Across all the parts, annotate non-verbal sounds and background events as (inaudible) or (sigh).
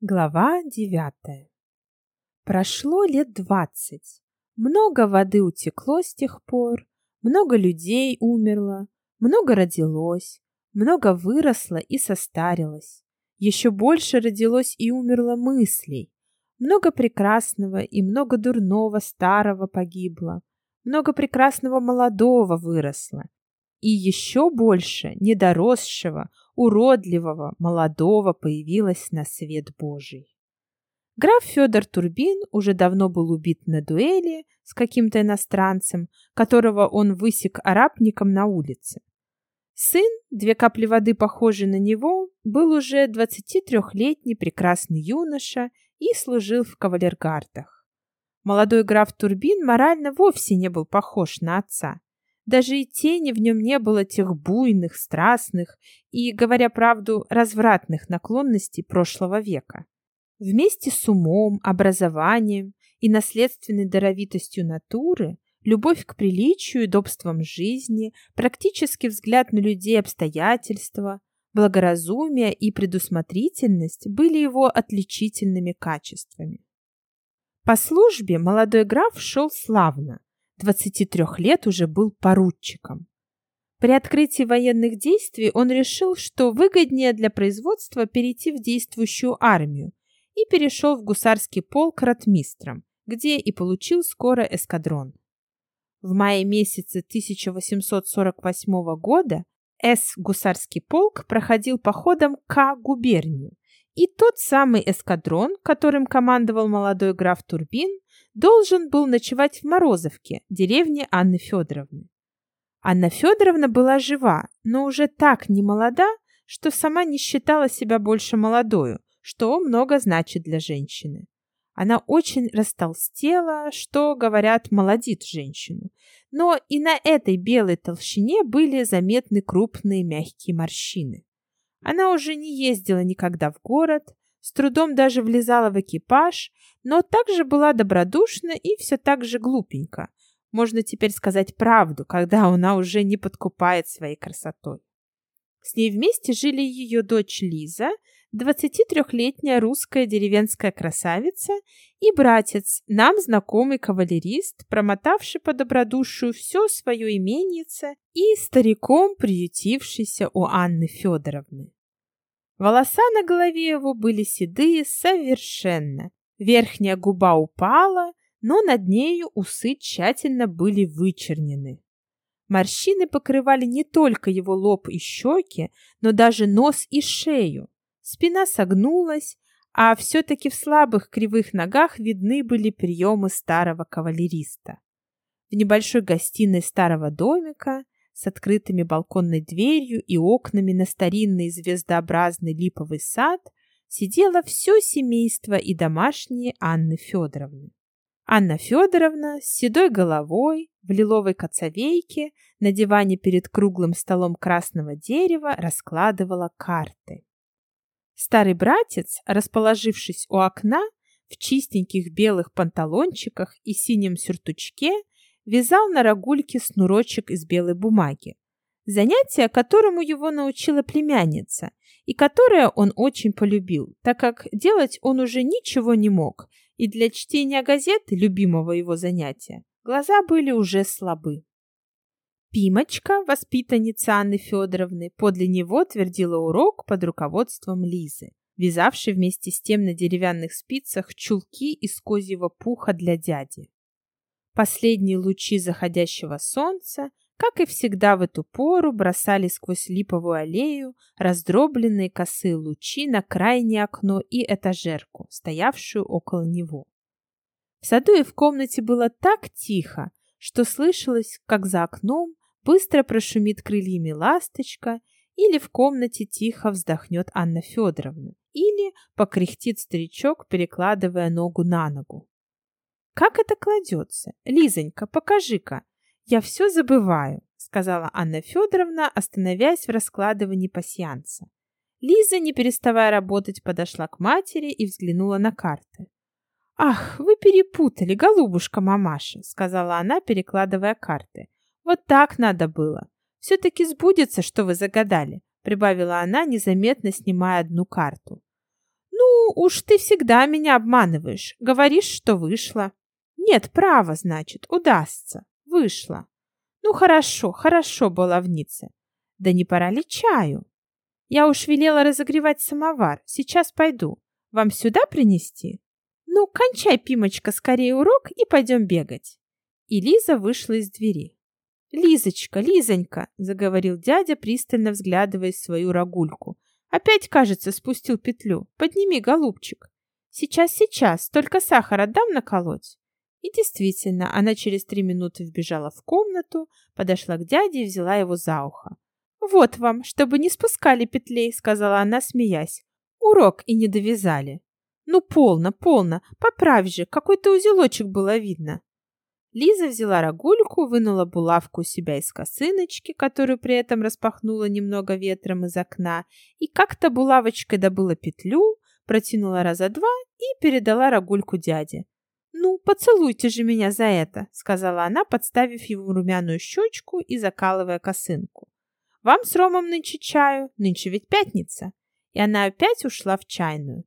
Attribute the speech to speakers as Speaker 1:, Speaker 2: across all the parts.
Speaker 1: Глава девятая. Прошло лет двадцать. Много воды утекло с тех пор, много людей умерло, много родилось, много выросло и состарилось. Еще больше родилось и умерло мыслей. Много прекрасного и много дурного старого погибло. Много прекрасного молодого выросло. И еще больше недоросшего, уродливого, молодого появилось на свет Божий. Граф Федор Турбин уже давно был убит на дуэли с каким-то иностранцем, которого он высек арабником на улице. Сын, две капли воды похожий на него, был уже 23-летний прекрасный юноша и служил в кавалергардах. Молодой граф Турбин морально вовсе не был похож на отца. Даже и тени в нем не было тех буйных, страстных и, говоря правду, развратных наклонностей прошлого века. Вместе с умом, образованием и наследственной даровитостью натуры, любовь к приличию удобствам жизни, практический взгляд на людей обстоятельства, благоразумие и предусмотрительность были его отличительными качествами. По службе молодой граф шел славно, 23 лет уже был поручиком. При открытии военных действий он решил, что выгоднее для производства перейти в действующую армию и перешел в гусарский полк ротмистром, где и получил скоро эскадрон. В мае месяце 1848 года С. Гусарский полк проходил походом К. губернию, и тот самый эскадрон, которым командовал молодой граф Турбин, должен был ночевать в Морозовке, деревне Анны Федоровны. Анна Федоровна была жива, но уже так немолода, что сама не считала себя больше молодою, что много значит для женщины. Она очень растолстела, что, говорят, молодит женщину. Но и на этой белой толщине были заметны крупные мягкие морщины. Она уже не ездила никогда в город, с трудом даже влезала в экипаж, но также была добродушна и все так же глупенька. Можно теперь сказать правду, когда (laughs) она уже не подкупает своей красотой. С ней вместе жили ее дочь Лиза, 23-летняя русская деревенская красавица, и братец, нам знакомый кавалерист, промотавший по добродушию все свое именице и стариком приютившийся у Анны Федоровны. Волоса на голове его были седые совершенно. Верхняя губа упала, но над нею усы тщательно были вычернены. Морщины покрывали не только его лоб и щеки, но даже нос и шею. Спина согнулась, а все-таки в слабых кривых ногах видны были приемы старого кавалериста. В небольшой гостиной старого домика с открытыми балконной дверью и окнами на старинный звездообразный липовый сад сидело все семейство и домашние Анны Федоровны. Анна Федоровна с седой головой, в лиловой коцовейке, на диване перед круглым столом красного дерева раскладывала карты. Старый братец, расположившись у окна, в чистеньких белых панталончиках и синем сюртучке, вязал на рогульке снурочек из белой бумаги. Занятие, которому его научила племянница, и которое он очень полюбил, так как делать он уже ничего не мог, и для чтения газеты, любимого его занятия, глаза были уже слабы. Пимочка, воспитанница Анны Федоровны, подле него твердила урок под руководством Лизы, вязавшей вместе с тем на деревянных спицах чулки из козьего пуха для дяди. Последние лучи заходящего солнца, как и всегда в эту пору, бросали сквозь липовую аллею раздробленные косые лучи на крайнее окно и этажерку, стоявшую около него. В саду и в комнате было так тихо, что слышалось, как за окном быстро прошумит крыльями ласточка, или в комнате тихо вздохнет Анна Федоровна, или покряхтит старичок, перекладывая ногу на ногу. Как это кладется? Лизонька, покажи-ка. Я все забываю, сказала Анна Федоровна, остановясь в раскладывании пасьянца. Лиза, не переставая работать, подошла к матери и взглянула на карты. «Ах, вы перепутали, голубушка мамаша», — сказала она, перекладывая карты. «Вот так надо было. Все-таки сбудется, что вы загадали», — прибавила она, незаметно снимая одну карту. «Ну, уж ты всегда меня обманываешь. Говоришь, что вышло. Нет, право, значит, удастся. Вышло. Ну, хорошо, хорошо, баловница. Да не пора ли чаю? Я уж велела разогревать самовар. Сейчас пойду. Вам сюда принести? Ну, кончай, Пимочка, скорее урок и пойдем бегать. И Лиза вышла из двери. «Лизочка, Лизонька!» — заговорил дядя, пристально взглядывая свою рогульку. «Опять, кажется, спустил петлю. Подними, голубчик. Сейчас, сейчас, только сахар отдам наколоть». И действительно, она через три минуты вбежала в комнату, подошла к дяде и взяла его за ухо. «Вот вам, чтобы не спускали петлей», — сказала она, смеясь. «Урок и не довязали». «Ну, полно, полно, поправь же, какой-то узелочек было видно». Лиза взяла рогульку, вынула булавку у себя из косыночки, которую при этом распахнула немного ветром из окна, и как-то булавочкой добыла петлю, протянула раза два и передала рогульку дяде. «Ну, поцелуйте же меня за это», — сказала она, подставив ему румяную щечку и закалывая косынку. «Вам с Ромом нынче чаю, нынче ведь пятница». И она опять ушла в чайную.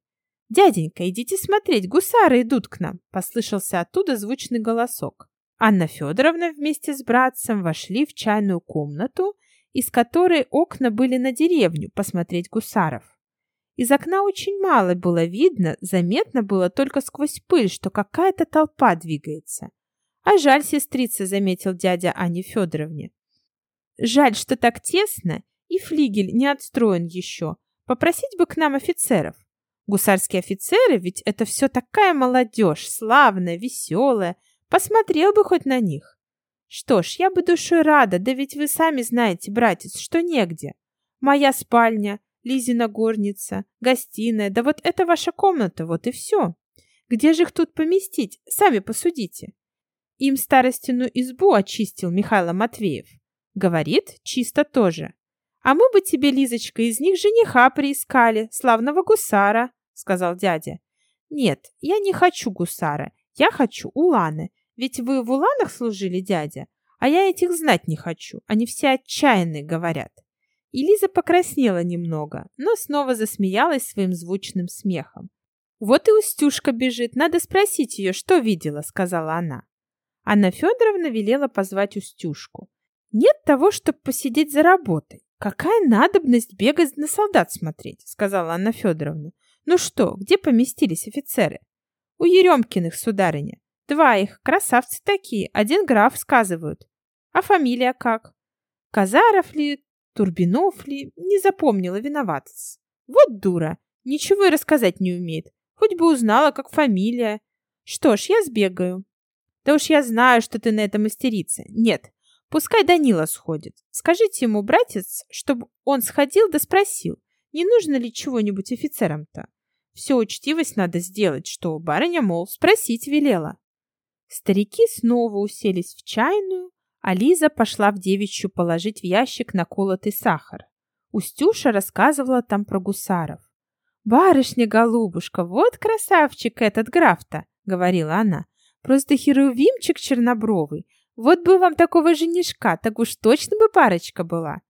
Speaker 1: «Дяденька, идите смотреть, гусары идут к нам!» — послышался оттуда звучный голосок. Анна Федоровна вместе с братцем вошли в чайную комнату, из которой окна были на деревню посмотреть гусаров. Из окна очень мало было видно, заметно было только сквозь пыль, что какая-то толпа двигается. А жаль, сестрица, заметил дядя Ане Федоровне. Жаль, что так тесно, и флигель не отстроен еще. Попросить бы к нам офицеров. Гусарские офицеры, ведь это все такая молодежь, славная, веселая. Посмотрел бы хоть на них. Что ж, я бы душой рада, да ведь вы сами знаете, братец, что негде. Моя спальня, Лизина горница, гостиная, да вот это ваша комната, вот и все. Где же их тут поместить? Сами посудите. Им старостину избу очистил Михаил Матвеев. Говорит, чисто тоже. А мы бы тебе, Лизочка, из них жениха приискали, славного гусара сказал дядя. Нет, я не хочу гусара. Я хочу уланы. Ведь вы в уланах служили, дядя? А я этих знать не хочу. Они все отчаянные, говорят. И Лиза покраснела немного, но снова засмеялась своим звучным смехом. «Вот и Устюшка бежит, надо спросить ее, что видела», — сказала она. Анна Федоровна велела позвать Устюшку. «Нет того, чтобы посидеть за работой. Какая надобность бегать на солдат смотреть», — сказала Анна Федоровна. Ну что, где поместились офицеры? У Еремкиных, сударыня. Два их, красавцы такие, один граф, сказывают. А фамилия как? Казаров ли, Турбинов ли, не запомнила, виноват. Вот дура, ничего и рассказать не умеет. Хоть бы узнала, как фамилия. Что ж, я сбегаю. Да уж я знаю, что ты на это мастерица. Нет, пускай Данила сходит. Скажите ему, братец, чтобы он сходил да спросил, не нужно ли чего-нибудь офицерам-то? Все учтивость надо сделать, что барыня, мол, спросить велела. Старики снова уселись в чайную, а пошла в девичью положить в ящик наколотый сахар. Устюша рассказывала там про гусаров. «Барышня-голубушка, вот красавчик этот граф-то!» — говорила она. «Просто херувимчик чернобровый. Вот бы вам такого женишка, так уж точно бы парочка была!»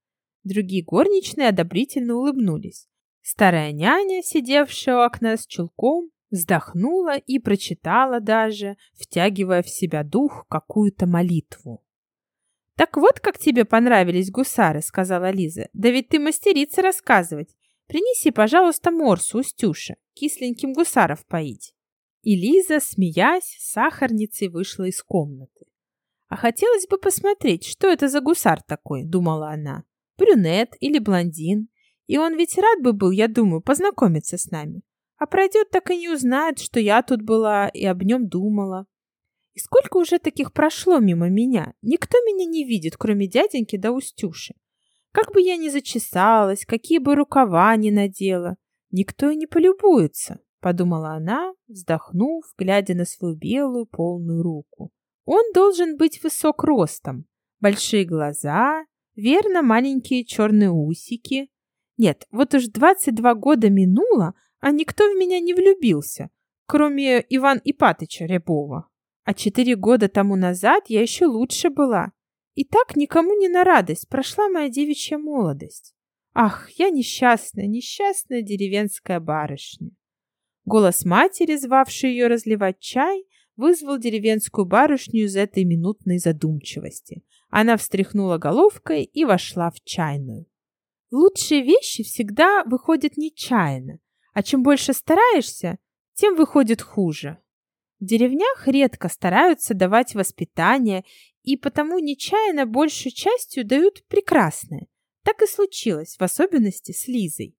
Speaker 1: Другие горничные одобрительно улыбнулись. Старая няня, сидевшая у окна с чулком, вздохнула и прочитала даже, втягивая в себя дух, какую-то молитву. «Так вот, как тебе понравились гусары», — сказала Лиза. «Да ведь ты мастерица рассказывать. Принеси, пожалуйста, морсу Устюша, кисленьким гусаров поить». И Лиза, смеясь, сахарницей вышла из комнаты. «А хотелось бы посмотреть, что это за гусар такой», — думала она брюнет или блондин. И он ведь рад бы был, я думаю, познакомиться с нами. А пройдет, так и не узнает, что я тут была и об нем думала. И сколько уже таких прошло мимо меня? Никто меня не видит, кроме дяденьки да Устюши. Как бы я ни зачесалась, какие бы рукава ни надела, никто и не полюбуется, подумала она, вздохнув, глядя на свою белую полную руку. Он должен быть высок ростом, большие глаза, Верно, маленькие черные усики. Нет, вот уж 22 года минуло, а никто в меня не влюбился, кроме Иван Ипатыча Рябова. А четыре года тому назад я еще лучше была. И так никому не на радость прошла моя девичья молодость. Ах, я несчастная, несчастная деревенская барышня. Голос матери, звавшей ее разливать чай, вызвал деревенскую барышню из этой минутной задумчивости. Она встряхнула головкой и вошла в чайную. Лучшие вещи всегда выходят нечаянно, а чем больше стараешься, тем выходит хуже. В деревнях редко стараются давать воспитание, и потому нечаянно большей частью дают прекрасное. Так и случилось, в особенности с Лизой.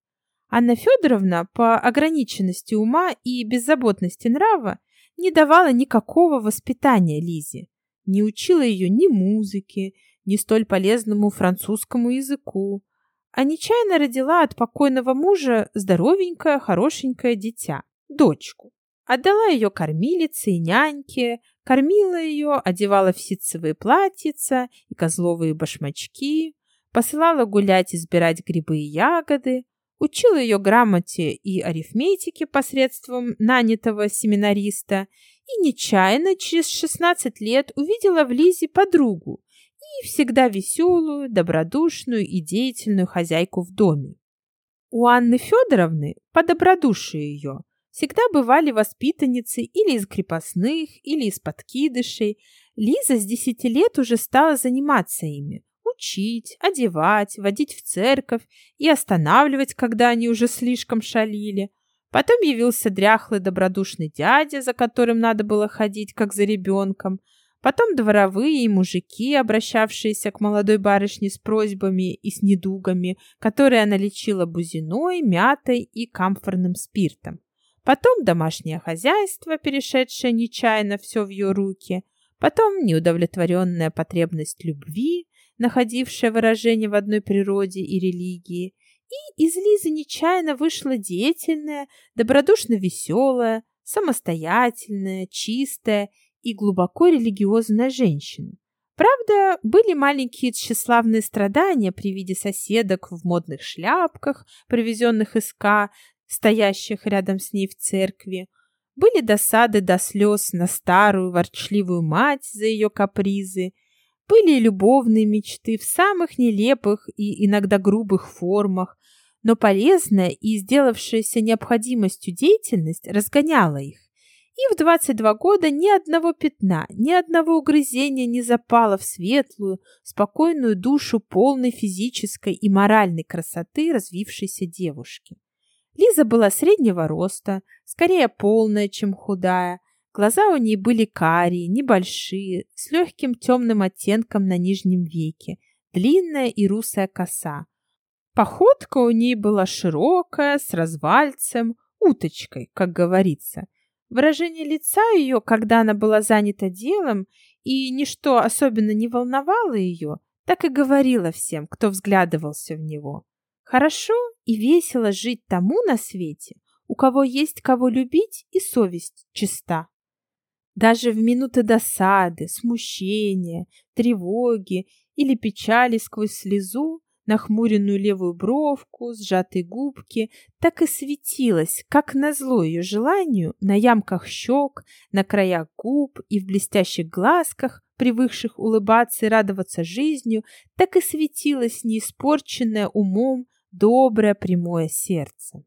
Speaker 1: Анна Федоровна по ограниченности ума и беззаботности нрава не давала никакого воспитания Лизе, не учила ее ни музыке, ни столь полезному французскому языку, а нечаянно родила от покойного мужа здоровенькое, хорошенькое дитя, дочку. Отдала ее кормилице и няньке, кормила ее, одевала в ситцевые платьица и козловые башмачки, посылала гулять и сбирать грибы и ягоды, учила ее грамоте и арифметике посредством нанятого семинариста и нечаянно через 16 лет увидела в Лизе подругу и всегда веселую, добродушную и деятельную хозяйку в доме. У Анны Федоровны, по добродушию ее, всегда бывали воспитанницы или из крепостных, или из подкидышей. Лиза с десяти лет уже стала заниматься ими, учить, одевать, водить в церковь и останавливать, когда они уже слишком шалили. Потом явился дряхлый добродушный дядя, за которым надо было ходить, как за ребенком. Потом дворовые и мужики, обращавшиеся к молодой барышне с просьбами и с недугами, которые она лечила бузиной, мятой и камфорным спиртом. Потом домашнее хозяйство, перешедшее нечаянно все в ее руки. Потом неудовлетворенная потребность любви, находившая выражение в одной природе и религии, и из Лизы нечаянно вышла деятельная, добродушно веселая, самостоятельная, чистая и глубоко религиозная женщина. Правда, были маленькие тщеславные страдания при виде соседок в модных шляпках, привезенных из К, стоящих рядом с ней в церкви. Были досады до слез на старую ворчливую мать за ее капризы, были любовные мечты в самых нелепых и иногда грубых формах, но полезная и сделавшаяся необходимостью деятельность разгоняла их. И в 22 года ни одного пятна, ни одного угрызения не запало в светлую, спокойную душу полной физической и моральной красоты развившейся девушки. Лиза была среднего роста, скорее полная, чем худая, Глаза у ней были карие, небольшие, с легким темным оттенком на нижнем веке, длинная и русая коса. Походка у ней была широкая, с развальцем, уточкой, как говорится. Выражение лица ее, когда она была занята делом, и ничто особенно не волновало ее, так и говорило всем, кто взглядывался в него. Хорошо и весело жить тому на свете, у кого есть кого любить и совесть чиста. Даже в минуты досады, смущения, тревоги или печали сквозь слезу, нахмуренную левую бровку, сжатые губки, так и светилась, как назло ее желанию, на ямках щек, на краях губ и в блестящих глазках, привыкших улыбаться и радоваться жизнью, так и светилось неиспорченное умом доброе прямое сердце.